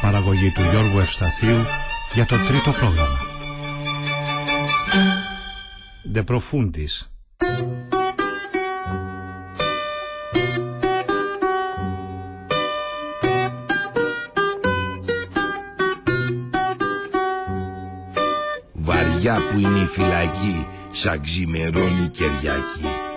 Μια παραγωγή του Γιώργου Ευσταθίου για το τρίτο πρόγραμμα. De Profundis. Βαριά που είναι η φυλακή, σαν ξημερώνει Κυριακή.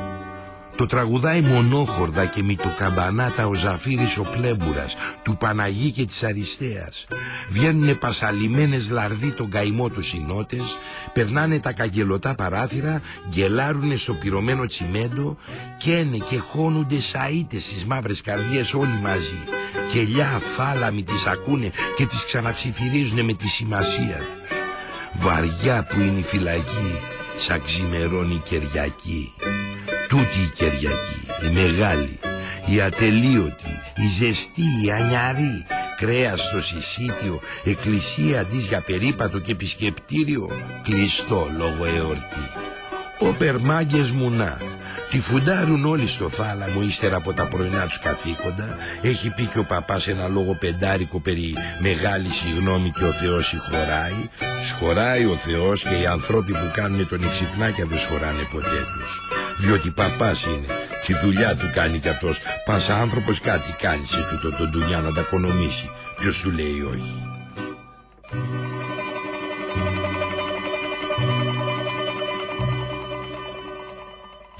Το τραγουδάει μονόχορδα και με το καμπανάτα ο Ζαφύρης ο Πλέμπουρας του Παναγί και της Αριστείας. Βγαίνουνε πασαλιμένες λαρδί τον καημό τους συνότες, περνάνε τα καγκελωτά παράθυρα, γκελάρουνε στο πυρωμένο τσιμέντο, καίνε και χώνονται σαΐτες στις μαύρες καρδιές όλοι μαζί. Κελιά θάλαμοι τις ακούνε και τις ξαναψιθυρίζουνε με τη σημασία τους. Βαριά που είναι η φυλακή, σαν ξημερώνει Κυριακή. Τούτη η Κυριακή, η μεγάλη, η ατελείωτη, η ζεστή, η ανιαρή, κρέας στο συσίτιο, εκκλησία αντί για περίπατο και επισκεπτήριο, κλειστό λόγω εορτή. Ο Περμάγκες Μουνά, Τη φουντάρουν όλοι στο θάλαμο ύστερα από τα πρωινά τους καθήκοντα. Έχει πει και ο παπάς ένα λόγο πεντάρικο περί μεγάλης συγνώμη και ο Θεός συγχωράει. Σχοράει ο Θεός και οι ανθρώποι που κάνουν τον εξυπνάκια δεν σχοράνε ποτέ τους. Διότι παπάς είναι. Τη δουλειά του κάνει κι αυτός. Πάσα άνθρωπος κάτι κάνεις σε τούτο τον δουλειά να τα οικονομήσει. Ποιος του λέει όχι.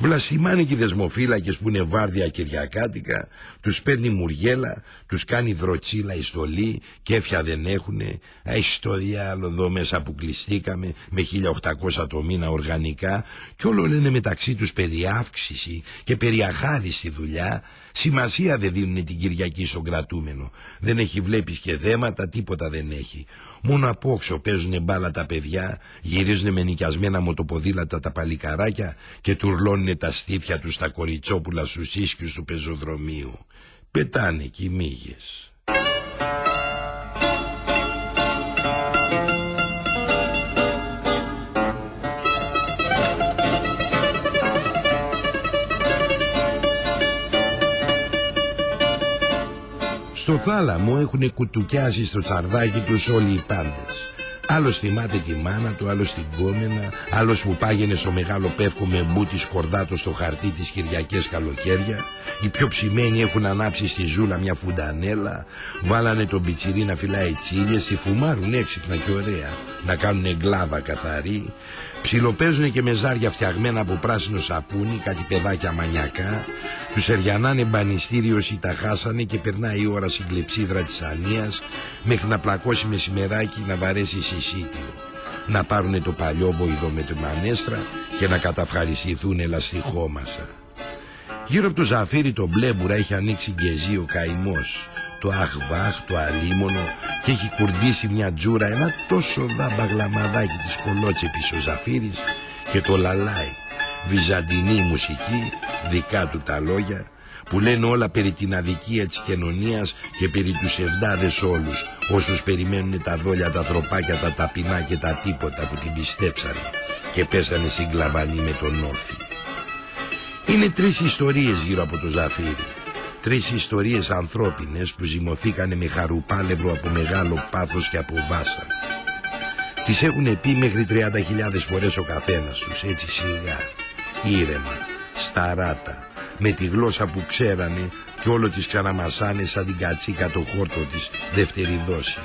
Βλασιμάνε και οι δεσμοφύλακες που είναι βάρδια κυριακάτικα, τους παίρνει μουργέλα, τους κάνει δροτσίλα η στολή, κέφια δεν έχουνε, έχει στο διάλο εδώ μέσα που κλειστήκαμε με 1800 το μήνα οργανικά. Κι όλο λένε μεταξύ τους περί αύξηση και περί αχάριστη δουλειά, σημασία δεν δίνουν την Κυριακή στον κρατούμενο. Δεν έχει βλέπεις και δέματα, τίποτα δεν έχει. Μόνο απόξω παίζουν μπάλα τα παιδιά, γυρίζουν με νοικιασμένα μοτοποδήλατα τα παλικαράκια και τουρλώνουν τα στήθια τους στα κοριτσόπουλα στους ίσκιους του πεζοδρομίου. Πετάνε κι οι μύγες. Στο θάλαμο έχουν κουτουκιάσει στο τσαρδάκι τους όλοι οι πάντες. Άλλος θυμάται τη μάνα του, άλλος την κόμενα, άλλος που πάγαινε στο μεγάλο πεύκο με μπούτι σκορδάτο στο χαρτί της Κυριακές καλοκαίρια. Οι πιο ψημένοι έχουν ανάψει στη ζούλα μια φουντανέλα, βάλανε τον πιτσιρί να φυλάει τσίλιες, οι φουμάρουν έξυπνα και ωραία, να κάνουν εγκλάβα καθαρή. Ψιλοπαίζουν και με ζάρια φτιαγμένα από πράσινο σαπούνι, κάτι παιδάκια μανιακά. Τους εριανάνε μπανιστήριος ή τα χάσανε και περνάει η ώρα στην κλεψίδρα της Ανίας μέχρι να πλακώσει μεσημεράκι να βαρέσει συσίτιο. Να πάρουνε το παλιό βοηδό με τη μανέστρα και να καταφαρισηθούν ελαστιχόμασα. Γύρω από το ζαφύρι το μπλέμπουρα έχει ανοίξει γκεζί ο καημός το αχβάχ, το αλίμονο και έχει κουρδίσει μια τζούρα ένα τόσο δάμπαγλαμαδάκι της κολότσεπης ο Ζαφύρης και το λαλάει βυζαντινή μουσική δικά του τα λόγια που λένε όλα περί την αδικία της κοινωνίας και περί τους ευδάδες όλους όσους περιμένουν τα δόλια, τα ανθρωπάκια, τα ταπεινά και τα τίποτα που την πιστέψανε και πέσανε συγκλαβανοί με τον όφη. Είναι τρεις ιστορίες γύρω από το Ζαφύρι Τρεις ιστορίες ανθρώπινες που ζυμωθήκανε με χαρουπάλευρο από μεγάλο πάθος και από βάσα. Τις έχουν πει μέχρι 30.000 φορές ο καθένας τους, έτσι σιγά, ήρεμα, σταράτα, με τη γλώσσα που ξέρανε και όλο τις ξαναμασάνε σαν την κατσίκα το χόρτο της δεύτερη δόση.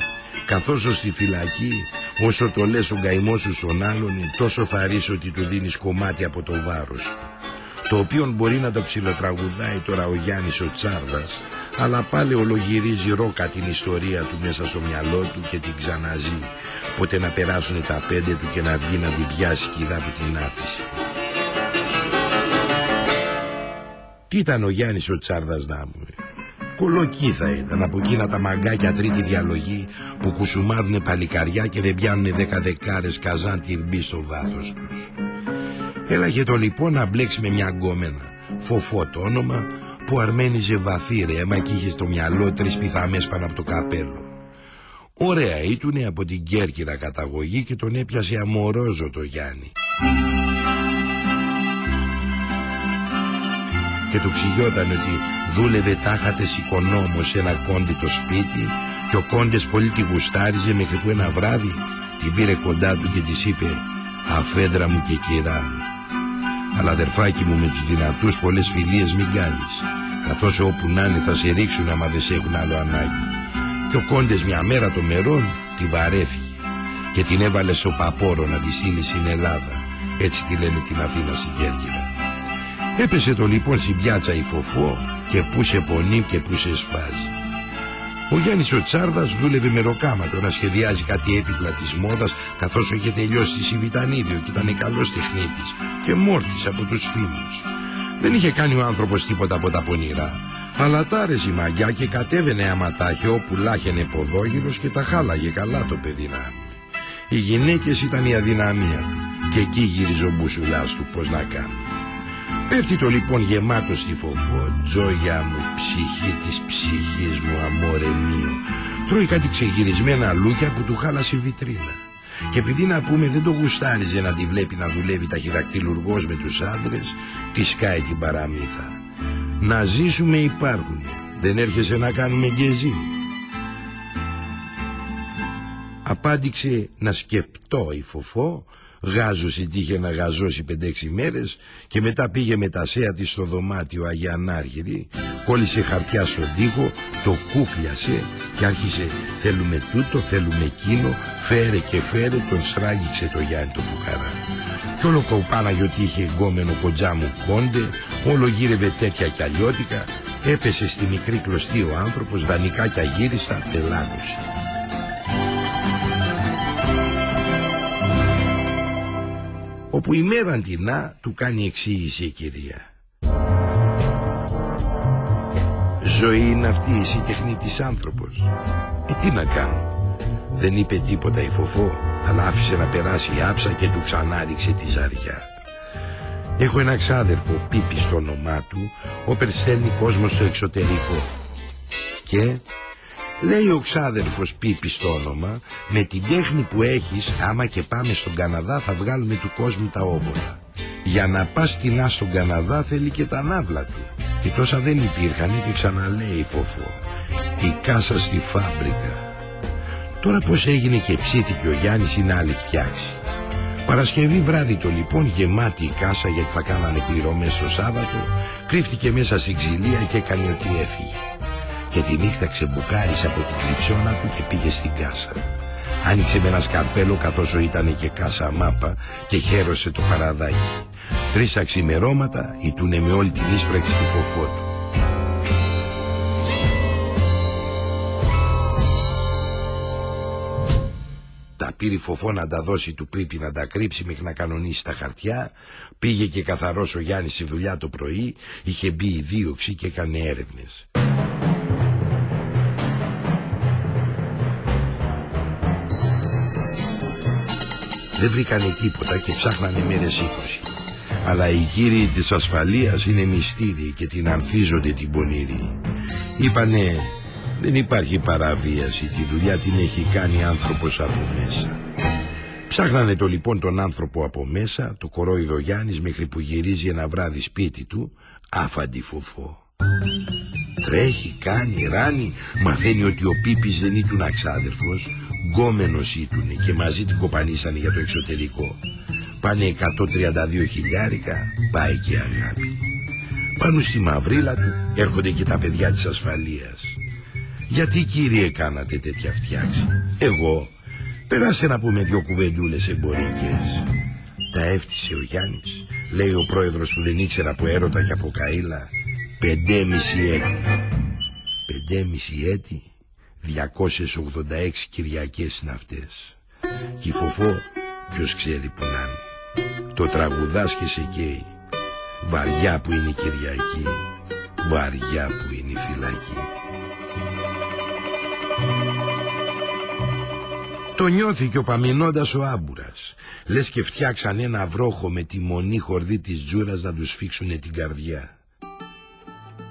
Καθώς στη φυλακή, όσο το λες ο καημός σου στον άλλον, τόσο θα ρίσω ότι του δίνεις κομμάτι από το βάρος το οποίο μπορεί να το ψιλοτραγουδάει τώρα ο Γιάννης ο Τσάρδας αλλά πάλι ολογυρίζει ρόκα την ιστορία του μέσα στο μυαλό του και την ξαναζεί. Πότε να περάσουν τα πέντε του και να βγει να την πιάσει κηδά που την άφησε Τι ήταν ο Γιάννης ο Τσάρδας να μου Κολοκή θα ήταν από εκείνα τα μαγκάκια τρίτη διαλογή που κουσουμάδουνε παλικαριά και δεν πιάνουνε δέκα δεκάρες καζάν τυρμπή στο βάθος τους. Έλαγε το λοιπόν να μπλέξει με μια γκόμενα, φοφό το όνομα, που αρμένιζε βαθύ ρέμα και είχε στο μυαλό τρεις πιθαμές πάνω από το καπέλο. Ωραία ήτουνε από την Κέρκυρα καταγωγή και τον έπιασε αμορόζο το Γιάννη. Και του ξηγιόταν ότι δούλευε τάχατες οικονόμος σε ένα κόντι το σπίτι και ο κόντες πολύ τη γουστάριζε μέχρι που ένα βράδυ την πήρε κοντά του και της είπε «Αφέντρα μου και κυρά μου, αλλά αδερφάκι μου με τους δυνατούς πολλές φιλίες μην κάνεις καθώς όπου να είναι θα σε ρίξουν άμα δεν σε έχουν άλλο ανάγκη και ο κόντες μια μέρα το μερών τη βαρέθηκε και την έβαλε στο παπόρο να τη στείλει στην Ελλάδα. Έτσι τη λένε την Αθήνα στην Κέρκυρα έπεσε το λοιπόν στην πιάτσα η φοφό και που σε πονεί και που σε σφάζει ο Γιάννης ο Τσάρδας δούλευε με ροκάματο να σχεδιάζει κάτι έπιπλα της μόδας καθώς είχε τελειώσει τη Σιβητανίδιο και ήταν καλός τεχνίτης και μόρτης από τους φίλους. Δεν είχε κάνει ο άνθρωπος τίποτα από τα πονηρά. Αλλά τάρεζε η μαγιά και κατέβαινε αματάχιο όπου λάχαινε ποδόγυρος και τα χάλαγε καλά το παιδί να Οι γυναίκες ήταν η αδυναμία και εκεί γύριζε ο μπουσουλάς του πως να κάνει. Πέφτει το λοιπόν γεμάτο στη φοφό Τζόγια μου ψυχή της ψυχής μου αμόρε μείο Τρώει κάτι ξεγυρισμένα λούκια που του χάλασε η βιτρίνα. Και επειδή να πούμε δεν το γουστάριζε να τη βλέπει να δουλεύει ταχυδακτηλουργός με τους άντρες Τη σκάει την παραμύθα. Να ζήσουμε υπάρχουν Δεν έρχεσαι να κάνουμε γκεζί Απάντηξε να σκεπτώ η φοφό Γάζωσε τύχε να γαζώσει 5-6 μέρες και μετά πήγε με τα σέα της στο δωμάτιο Αγιανάργυρη, κόλλησε χαρτιά στον τοίχο, το κούκλιασε και άρχισε θέλουμε τούτο, θέλουμε εκείνο, φέρε και φέρε, τον σράγγιξε το Γιάννη το φουκαρά. Κι όλο γιατί είχε εγκόμενο κοντζά μου κόντε, όλο γύρευε τέτοια κι αλλιώτικα, έπεσε στη μικρή κλωστή ο άνθρωπος, δανεικά κι αγύριστα, τελάνωσε. Όπου η Μεραντινά του κάνει εξήγηση η κυρία. Ζωή είναι αυτή εσύ τεχνίτης άνθρωπος. Ε, τι να κάνω. Δεν είπε τίποτα η φοφό, αλλά άφησε να περάσει η άψα και του ξανάριξε τη ζαριά. Έχω ένα ξάδερφο, Πίπη στο όνομά του, ο περσέλνει κόσμος στο εξωτερικό. Και Λέει ο ξάδερφος Πίπης στο όνομα Με την τέχνη που έχεις Άμα και πάμε στον Καναδά θα βγάλουμε του κόσμου τα όβολα. Για να πας στην στον Καναδά θέλει και τα ναύλα του. Και τόσα δεν υπήρχαν και ξαναλέει φοφό Η κάσα στη φάμπρικα. Τώρα πως έγινε και ψήθηκε ο Γιάννης είναι άλλη φτιάξει Παρασκευή βράδυ το λοιπόν γεμάτη η κάσα γιατί θα κάνανε πληρωμές το Σάββατο Κρύφτηκε μέσα στην ξυλία και έκανε ότι έφυγε και τη νύχτα ξεμπουκάρισε από την κλειψώνα του και πήγε στην κάσα. Άνοιξε με ένα σκαρπέλο καθώς ήταν και κάσα μάπα και χαίρωσε το παραδάκι. Τρεις αξιμερώματα ήτουνε με όλη την ίσπραξη του φοφό του. Τα πήρε φοφό να τα δώσει του Πρίπη να τα κρύψει μέχρι να κανονίσει τα χαρτιά. Πήγε και καθαρός ο Γιάννης στη δουλειά το πρωί. Είχε μπει η δίωξη και έκανε έρευνες. Δεν βρήκανε τίποτα και ψάχνανε μέρες είκοσι. Αλλά οι κύριοι της ασφαλείας είναι μυστήριοι και την ανθίζονται την πονηρή. Είπανε δεν υπάρχει παραβίαση, τη δουλειά την έχει κάνει άνθρωπος από μέσα. Ψάχνανε το λοιπόν τον άνθρωπο από μέσα, το κορόιδο Γιάννης μέχρι που γυρίζει ένα βράδυ σπίτι του, άφαντη φοφό. Τρέχει, κάνει, ράνει, μαθαίνει ότι ο Πίπης δεν ήταν αξάδερφος, γκόμενος ήτουνε και μαζί την κοπανίσανε για το εξωτερικό. Πάνε 132 χιλιάρικα, πάει και αγάπη. Πάνω στη μαυρίλα του έρχονται και τα παιδιά της ασφαλείας. Γιατί κύριε κάνατε τέτοια φτιάξη; Εγώ περάσε να πούμε δυο κουβεντούλες εμπορικές. Τα έφτισε ο Γιάννης, λέει ο πρόεδρος που δεν ήξερα από έρωτα και από καΐλα. Πεντέμιση έτη. Πεντέμιση έτη 286 Κυριακές είναι αυτές Και η φοφό ποιος ξέρει που να είναι Το τραγουδάς και σε καίει Βαριά που είναι η Κυριακή βαριά που είναι η φυλακή. Το νιώθηκε ο Παμινώντας ο Άμπουρας. Λες και φτιάξαν ένα βρόχο με τη μονή χορδή της τζούρας να τους φίξουνε την καρδιά.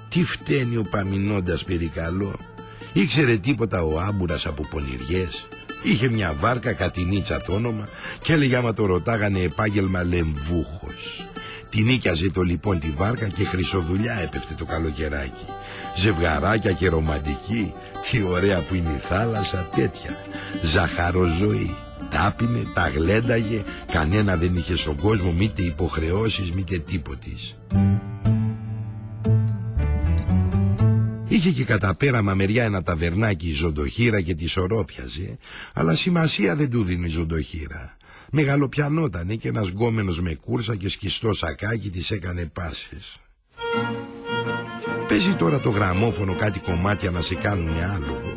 Τι φταίνει ο Παμινώντας περικαλώ. Ήξερε τίποτα ο Άμπουρας από πονηριές. Είχε μια βάρκα κατηνίτσα το όνομα και έλεγε άμα το ρωτάγανε επάγγελμα λεμβούχος. Την νίκιαζε το λοιπόν τη βάρκα και χρυσοδουλιά έπεφτε το καλοκαιράκι. Ζευγαράκια και ρομαντική, τι ωραία που είναι η θάλασσα, τέτοια. Ζαχαροζωή. Τάπινε, τα γλένταγε, κανένα δεν είχε στον κόσμο μήτε υποχρεώσεις μήτε τίποτης. Είχε και κατά πέραμα μεριά ένα ταβερνάκι η ζωντοχύρα και τη σωρόπιαζε, αλλά σημασία δεν του δίνει η ζωντοχύρα. Μεγαλοπιανότανε και ένας γκόμενος με κούρσα και σκιστό σακάκι της έκανε πάσες. Παίζει τώρα το γραμμόφωνο κάτι κομμάτια να σε κάνουν άλογο.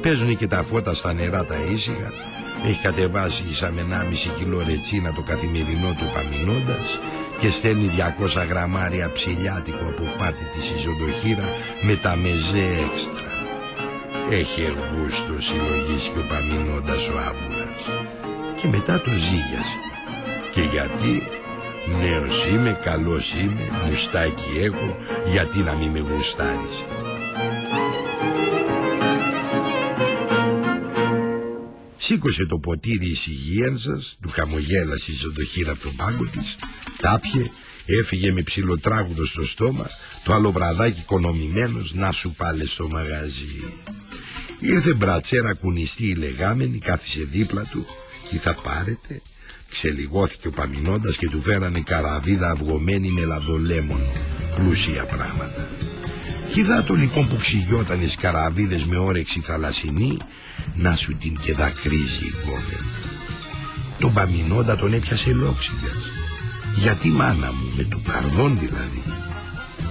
Παίζουν και τα φώτα στα νερά τα ήσυχα. Έχει κατεβάσει ίσα με 1,5 κιλό ρετσίνα το καθημερινό του παμινώντας και στέλνει 200 γραμμάρια ψηλιάτικο από πάρτι της Ιζοντοχύρα με τα μεζέ έξτρα. Έχει εργούστο συλλογής και ο παμινώντας ο άμπουρας. Και μετά το ζήγιασε. Και γιατί νέος είμαι, καλός είμαι, μουστάκι έχω, γιατί να μην με γουστάρισε. Σήκωσε το ποτήρι υγείας σας, του χαμογέλασε η ζωντοχύρα από τον πάγκο της, τάπιε, έφυγε με ψιλοτράγουδο στο στόμα, το άλλο βραδάκι κονομημένος να σου πάλε στο μαγαζί. Ήρθε μπρατσέρα κουνιστή η λεγάμενη, κάθισε δίπλα του, τι θα πάρετε. Ξελιγώθηκε ο Παμινώντας και του φέρανε καραβίδα αυγωμένη με λαδολέμονο, πλούσια πράγματα. Κοίτα λοιπόν που ψυγιόταν οι καραβίδες με όρεξη θαλασσινή να σου την και δακρύζει η κόμενη. Τον Παμινόντα τον έπιασε λόξιγας. Γιατί μάνα μου, με του παρδόν δηλαδή.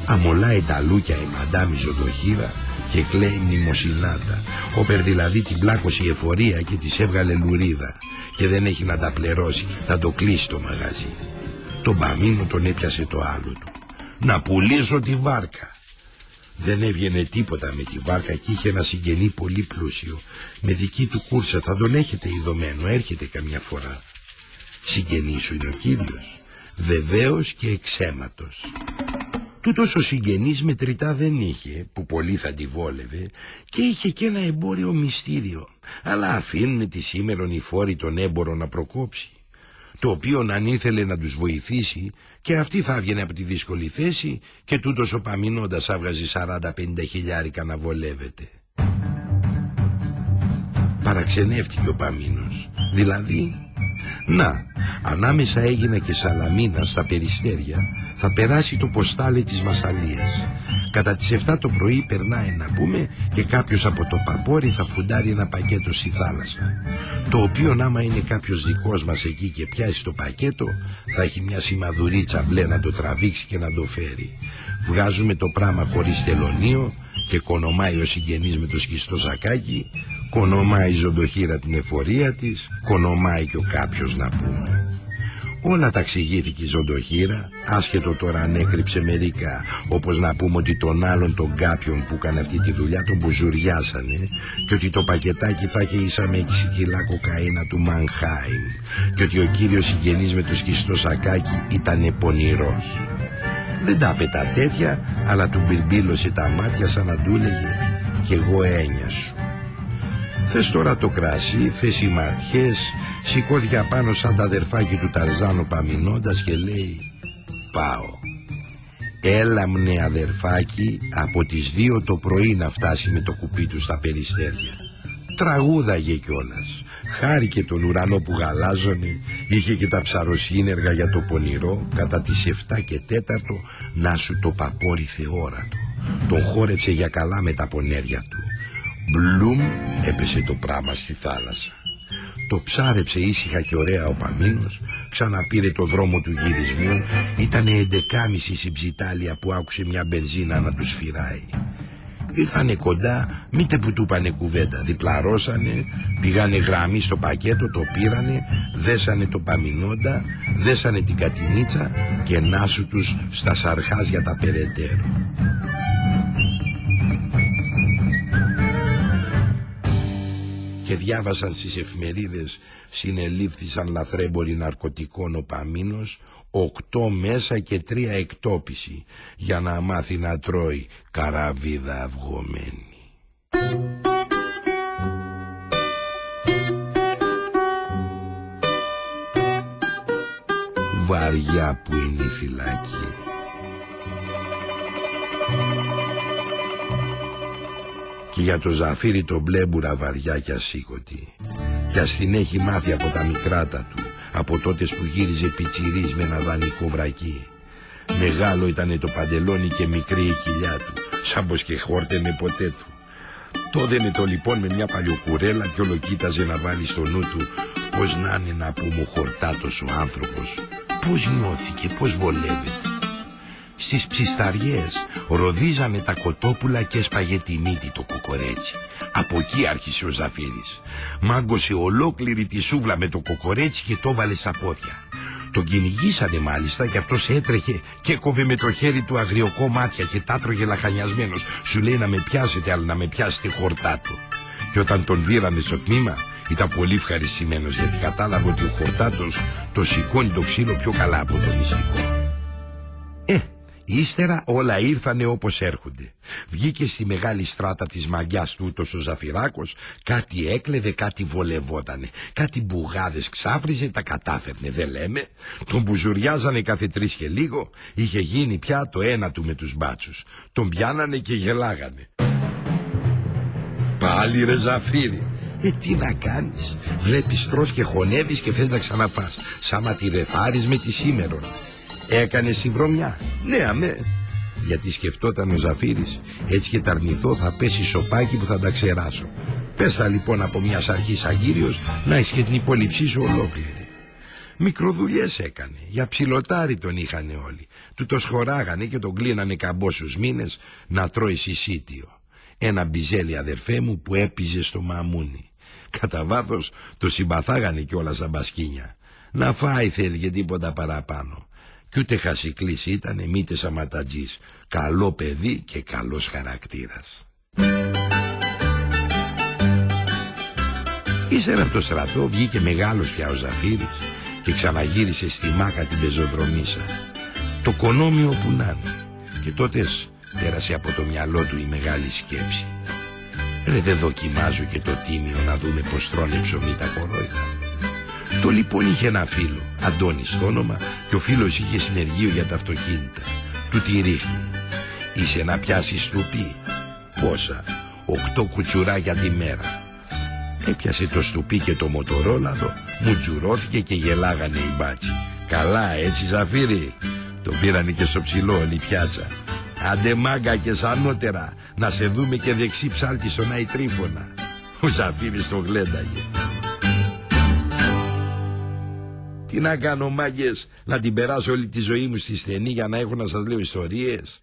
Αμολάει τα λούκια η μαντάμι ζωντοχύρα και κλαίει μνημοσυνάτα. Όπερ δηλαδή την πλάκωσε η εφορία και της έβγαλε λουρίδα και δεν έχει να τα πληρώσει, θα το κλείσει το μαγαζί. Τον Παμίνο τον έπιασε το άλλο του. Να πουλήσω τη βάρκα. Δεν έβγαινε τίποτα με τη βάρκα και είχε ένα συγγενή πολύ πλούσιο. Με δική του κούρσα θα τον έχετε ειδωμένο, έρχεται καμιά φορά. Συγγενής σου είναι ο κύριος. Βεβαίως και εξαίματος. Τούτος ο συγγενής μετρητά δεν είχε, που πολύ θα τη βόλευε, και είχε και ένα εμπόριο μυστήριο. Αλλά αφήνουν τη σήμερον οι φόροι τον έμπορο να προκόψει το οποίο αν ήθελε να τους βοηθήσει και αυτή θα έβγαινε από τη δύσκολη θέση και τούτος ο Παμινώντας άβγαζε 40-50 χιλιάρικα να βολεύεται. Παραξενεύτηκε ο Παμίνος. Δηλαδή, να, ανάμεσα έγινε και Σαλαμίνα στα Περιστέρια θα περάσει το ποστάλι της Μασαλίας. Κατά τις 7 το πρωί περνάει να πούμε και κάποιος από το παπόρι θα φουντάρει ένα πακέτο στη θάλασσα. Το οποίο άμα είναι κάποιος δικός μας εκεί και πιάσει το πακέτο θα έχει μια σημαδουρίτσα μπλε να το τραβήξει και να το φέρει. Βγάζουμε το πράμα χωρίς τελωνίο και κονομάει ο συγγενής με το σκιστό σακάκι, κονομάει η ζωντοχύρα την εφορία της, κονομάει και ο κάποιος να πούμε. Όλα τα εξηγήθηκε η ζωντοχύρα, άσχετο τώρα αν έκρυψε μερικά, όπως να πούμε ότι τον άλλον τον κάποιον που έκανε αυτή τη δουλειά τον μπουζουριάσανε και ότι το πακετάκι θα είχε ίσα με 6 κιλά κοκαίνα του Μανχάιμ και ότι ο κύριος συγγενής με το σκιστό σακάκι ήταν πονηρός. Δεν τα πέτα τέτοια, αλλά του μπιρμπίλωσε τα μάτια σαν να του έλεγε «Κι εγώ έννοια σου». Θες τώρα το κρασί, θες οι ματιές Σηκώθηκε πάνω σαν τα αδερφάκι του Ταρζάνο παμινώντας και λέει «Πάω». Έλα μνε αδερφάκι από τις δύο το πρωί να φτάσει με το κουπί του στα περιστέρια. Τραγούδαγε κιόλας. Χάρηκε τον ουρανό που γαλάζωνε, είχε και τα ψαροσύνεργα για το πονηρό, κατά τις 7 και 4 να σου το παπόρι θεόρατο. Τον χόρεψε για καλά με τα πονέρια του. Μπλουμ έπεσε το πράμα στη θάλασσα. Το ψάρεψε ήσυχα και ωραία ο Παμίνος, ξαναπήρε το δρόμο του γυρισμού, ήτανε εντεκάμιση συμψιτάλια που άκουσε μια μπενζίνα να τους σφυράει. Ήρθανε κοντά, μήτε που του είπανε κουβέντα, διπλαρώσανε, πήγανε γραμμή στο πακέτο, το πήρανε, δέσανε το παμινόντα, δέσανε την κατινίτσα και νάσου τους στα σαρχάζια τα περαιτέρω. Και διάβασαν στις εφημερίδες συνελήφθησαν λαθρέμποροι ναρκωτικών ο Παμίνος οκτώ μέσα και τρία εκτόπιση για να μάθει να τρώει καραβίδα αυγωμένη. Βαριά που είναι η φυλακή. Και για το Ζαφύρι το μπλέμπουρα βαριά και ασήκωτη. Κι ας την έχει μάθει από τα μικράτα του από τότες που γύριζε πιτσιρής με ένα δανεικό βρακί. Μεγάλο ήταν το παντελόνι και μικρή η κοιλιά του, σαν πως και χόρτενε ποτέ του. Το δένε το λοιπόν με μια παλιοκουρέλα και όλο κοίταζε να βάλει στο νου του πως να είναι να πούμε χορτάτος ο άνθρωπος, πως νιώθηκε, πως βολεύεται. Στις ψισταριές ροδίζανε τα κοτόπουλα και έσπαγε τη μύτη το κοκορέτσι. Από εκεί άρχισε ο Ζαφύρης. Μάγκωσε ολόκληρη τη σούβλα με το κοκορέτσι και το βάλε στα πόδια. Τον κυνηγήσανε μάλιστα και αυτός έτρεχε και έκοβε με το χέρι του αγριοκό μάτια και τάτρωγε λαχανιασμένος. Σου λέει να με πιάσετε αλλά να με πιάσετε χορτά του. Και όταν τον δίρανε στο τμήμα ήταν πολύ ευχαριστημένος γιατί κατάλαβε ότι ο χορτάτος το σηκώνει το ξύλο πιο καλά από τον μυστικό. Ε, Ύστερα όλα ήρθανε όπως έρχονται. Βγήκε στη μεγάλη στράτα της μαγιάς του ούτως ο Ζαφυράκος, κάτι έκλεδε, κάτι βολευότανε, κάτι μπουγάδες ξάφριζε, τα κατάφερνε, δεν λέμε. Τον μπουζουριάζανε κάθε τρεις και λίγο, είχε γίνει πια το ένα του με τους μπάτσους. Τον πιάνανε και γελάγανε. Πάλι ρε Ζαφύρι, ε, τι να κάνεις. Βλέπεις τρως και χωνεύεις και θες να ξαναφάς. Σαν να τη ρεθάρεις με τη σήμερον. Έκανε βρωμιά. Ναι, αμέ. Γιατί σκεφτόταν ο Ζαφύρης, έτσι και ταρνηθώ θα πέσει σοπάκι που θα τα ξεράσω. Πέσα λοιπόν από μιας αρχής αγκύριος να είσαι την υπόλοιψή σου ολόκληρη. Μικροδουλειές έκανε, για ψιλοτάρι τον είχαν όλοι. Του το σχοράγανε και τον κλείνανε καμπόσους μήνες να τρώει συσίτιο. Ένα μπιζέλι αδερφέ μου που έπιζε στο μαμούνι. Κατά βάθος το συμπαθάγανε κιόλας σαν μπασκίνια. Να φάει θέλει και τίποτα παραπάνω. Κι ούτε χασικλής ήταν μήτε αματατζής. Καλό παιδί και καλός χαρακτήρας. Ύστερα από το στρατό βγήκε μεγάλος πια ο Ζαφύρης και ξαναγύρισε στη μάκα την πεζοδρομίσα. Το κονόμιο που να είναι. Και τότε πέρασε από το μυαλό του η μεγάλη σκέψη. Ρε δεν δοκιμάζω και το τίμιο να δούμε πως τρώνε ψωμί τα κορόιδα. Το λοιπόν είχε ένα φίλο, Αντώνης στο όνομα, και ο φίλος είχε συνεργείο για τα αυτοκίνητα. Του τη ρίχνει. Είσαι να πιάσεις στουπί; Πόσα; Οκτώ κουτσουράκια τη μέρα. Έπιασε το στουπί και το μοτορόλαδο, μου τζουρώθηκε και γελάγανε οι μπάτσι. Καλά έτσι Ζαφύρι; Το πήρανε και στο ψηλό όλη πιάτσα. Άντε μάγκα και σανότερα, να σε δούμε και δεξί ψάλτη στον Τρίφωνα. Ο Ζαφύρης το γλένταγε. Τι να κάνω μάγκες, να την περάσω όλη τη ζωή μου στη στενή για να έχω να σας λέω ιστορίες;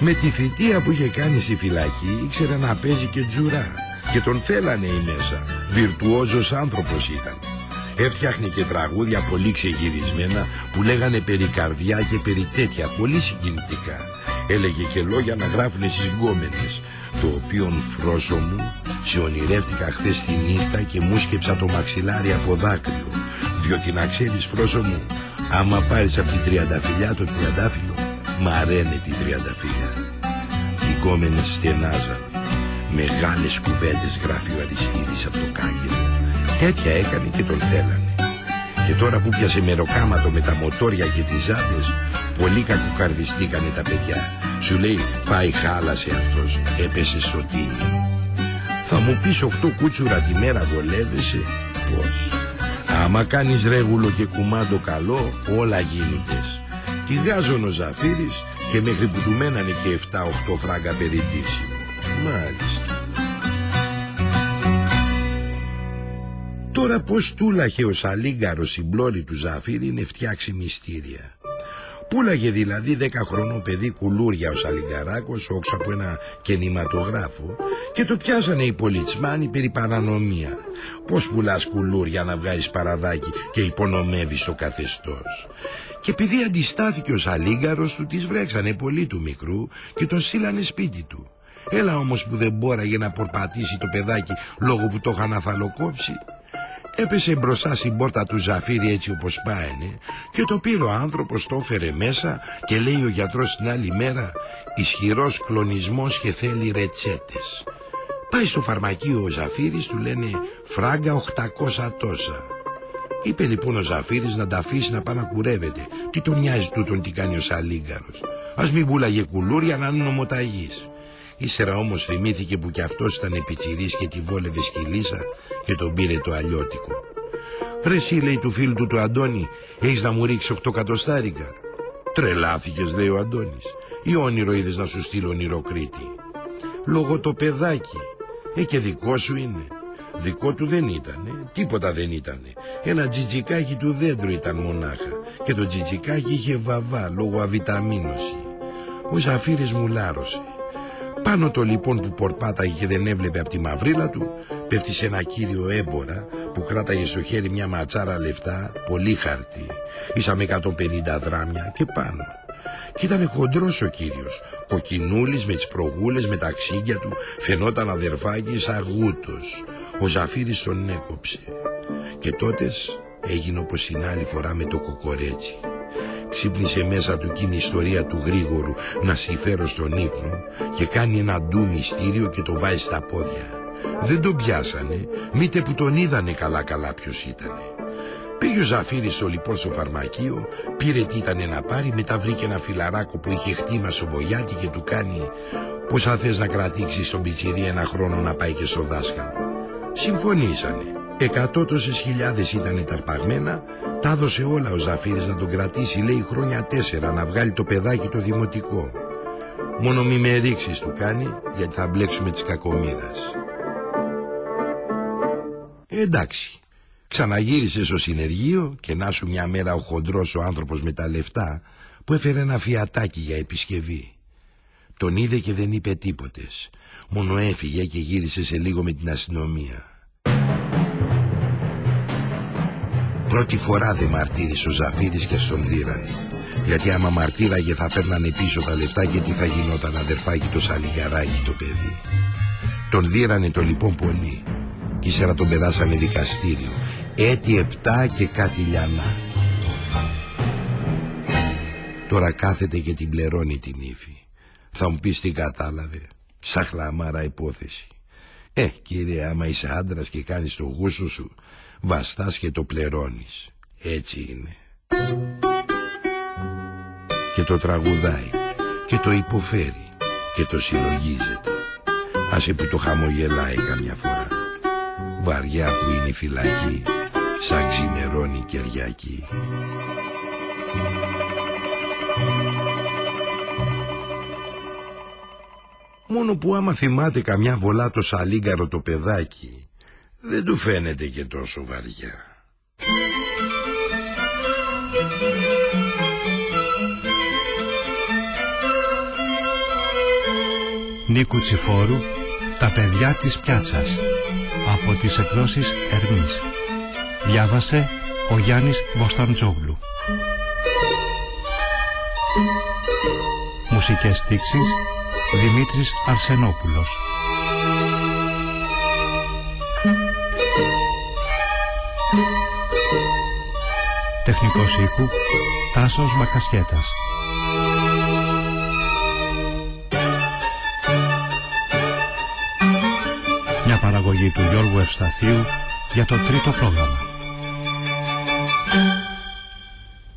Με τη θητεία που είχε κάνει στη φυλακή ήξερε να παίζει και τζουρά και τον θέλανε οι μέσα. Βιρτουόζος άνθρωπος ήταν. Έφτιαχνε και τραγούδια πολύ ξεγυρισμένα που λέγανε περί καρδιά και περί τέτοια πολύ συγκινητικά. Έλεγε και λόγια να γράφουνε στις γκόμενες το οποίον φρόσο μου σε ονειρεύτηκα χθες τη νύχτα και μου σκέψα το μαξιλάρι από δάκρυο. Διότι να ξέρεις φρόσο μου άμα πάρεις από την τριανταφυλιά το τριαντάφυλλο μαραίνε τη τριανταφυλιά οι κόμενες στενάζαν. Μεγάλες κουβέντες γράφει ο Αριστίδης από το κάγκελο. Τέτοια έκανε και τον θέλανε. Και τώρα που πιάσε μεροκάματο με τα μοτόρια και τις ζάντες πολύ κακοκαρδιστήκανε τα παιδιά σου λέει πάει χάλασε αυτός έπεσε στο τίμιο Θα μου πεις οχτώ κούτσουρα τη μέρα βολεύεσαι Πώς; Άμα κάνεις ρέγουλο και κουμάντο καλό όλα γίνοντες Τηγάζον ο Ζαφύρης και μέχρι που του μένανε και 7-8 φράγκα περιτήσιμο Μάλιστα. Τώρα πως τούλαχε ο Σαλίγκαρος η πλώρη του Ζαφύρη είναι φτιάξει μυστήρια Πούλαγε δηλαδή δέκα χρονό παιδί κουλούρια ο Σαλιγκαράκος όξω από ένα κενηματογράφο και το πιάσανε οι πολιτσμάνοι περί παρανομία. Πώς πουλάς κουλούρια να βγάζεις παραδάκι και υπονομεύεις το καθεστώς. Και επειδή αντιστάθηκε ο Σαλίγκαρος του τις βρέξανε πολύ του μικρού και τον στείλανε σπίτι του. Έλα όμως που δεν μπόραγε να πορπατήσει το παιδάκι λόγω που το είχαν αφαλοκόψει. Έπεσε μπροστά στην πόρτα του Ζαφύρι έτσι όπως πάαινε και το πήρε ο άνθρωπος, το έφερε μέσα και λέει ο γιατρός την άλλη μέρα ισχυρός κλονισμός και θέλει ρετσέτες. Πάει στο φαρμακείο ο Ζαφύρης, του λένε φράγκα 800 τόσα. Είπε λοιπόν ο Ζαφύρης να τα αφήσει να πάει να κουρεύεται. Τι τον νοιάζει τούτον τι κάνει ο Σαλίγκαρος. Ας μην πουλάγε κουλούρια να είναι νομοταγής. Ύστερα όμως θυμήθηκε που κι αυτός ήταν επιτσιρής και τη βόλευε σκυλίσα και τον πήρε το αλλιώτικο. Ρε εσύ λέει του φίλου του του Αντώνη, έχεις να μου ρίξεις 8 κατοστάρικα. Τρελάθηκες λέει ο Αντώνης. Ή όνειρο είδες να σου στείλω ονειροκρίτη. Λόγω το παιδάκι. Ε και δικό σου είναι. Δικό του δεν ήτανε, τίποτα δεν ήτανε. Ένα τζιτζικάκι του δέντρου ήταν μονάχα και το τζιτζικάκι είχε βαβά λόγω αβιταμίνωση. Ο Ζαφύρης μου λάρωσε. Πάνω το λοιπόν που πορπάταγε και δεν έβλεπε από τη μαυρίλα του πέφτει σε ένα κύριο έμπορα που κράταγε στο χέρι μια ματσάρα λεφτά, πολύ χαρτί, ίσα με 150 δράμια και πάνω. Κι ήταν χοντρός ο κύριος, κοκκινούλης με τις προγούλες με τα ξύγκια του, φαινόταν αδερφάκι αγούτος. Ο Ζαφύρης τον έκοψε. Και τότες έγινε όπως την άλλη φορά με το κοκορέτσι. Ξύπνησε μέσα του εκείνη η ιστορία του γρήγορου να συμφέρω στον ύπνο και κάνει ένα ντου μυστήριο και το βάζει στα πόδια. Δεν τον πιάσανε, μήτε που τον είδανε καλά καλά ποιος ήτανε. Πήγε ο Ζαφύρης στο λοιπόν στο φαρμακείο, πήρε τι ήταν να πάρει, μετά βρήκε ένα φιλαράκο που είχε χτήμα στο μπογιάτι και του κάνει «Πόσα θες να κρατήσεις στον πιτσιρί ένα χρόνο να πάει και στο δάσκαλο». Συμφωνήσανε. Εκατό τόσες χιλιάδες ήταν ταρπαγμένα, τα έδωσε όλα ο Ζαφύρης να τον κρατήσει, λέει χρόνια τέσσερα, να βγάλει το παιδάκι το δημοτικό. Μόνο μη με ρίξεις του κάνει, γιατί θα μπλέξουμε της κακομήρας. εντάξει, Ξαναγύρισες στο συνεργείο και να σου μια μέρα ο χοντρός ο άνθρωπος με τα λεφτά που έφερε ένα φιατάκι για επισκευή. Τον είδε και δεν είπε τίποτες. Μόνο έφυγε και γύρισε σε λίγο με την αστυνομία. Πρώτη φορά δεν μαρτύρησε ο Ζαφύρης και στον δίρανε. Γιατί άμα μαρτύραγε θα παίρνανε πίσω τα λεφτά και τι θα γινόταν αδερφάκι το σαλιγαράκι το παιδί. Τον δίρανε το λοιπόν πολύ. Κι ύστερα τον περάσανε δικαστήριο έτη επτά και κάτι λιανά. Τώρα κάθεται και την πληρώνει την ύφη. Θα μου πεις τι κατάλαβε. Σαν χλαμάρα υπόθεση. Ε, κύριε, άμα είσαι άντρας και κάνεις το γούστο σου, βαστάς και το πληρώνεις. Έτσι είναι. Και το τραγουδάει και το υποφέρει και το συλλογίζεται. Άσε που το χαμογελάει καμιά φορά. Βαριά που είναι η φυλακή σαν ξημερώνει Κυριακή. Μόνο που άμα θυμάται καμιά βολά το σαλίγκαρο το παιδάκι, δεν του φαίνεται και τόσο βαριά. Νίκου Τσιφόρου «Τα παιδιά της πιάτσας» από τις εκδόσεις Ερμής. Διάβασε ο Γιάννης Μποσταντζόγλου. Μουσικές στίξεις Δημήτρης Αρσενόπουλος. Τεχνικός ήχου Τάσος Μακασχέτας. Μια παραγωγή του Γιώργου Ευσταθίου για το τρίτο πρόγραμμα. Thank you.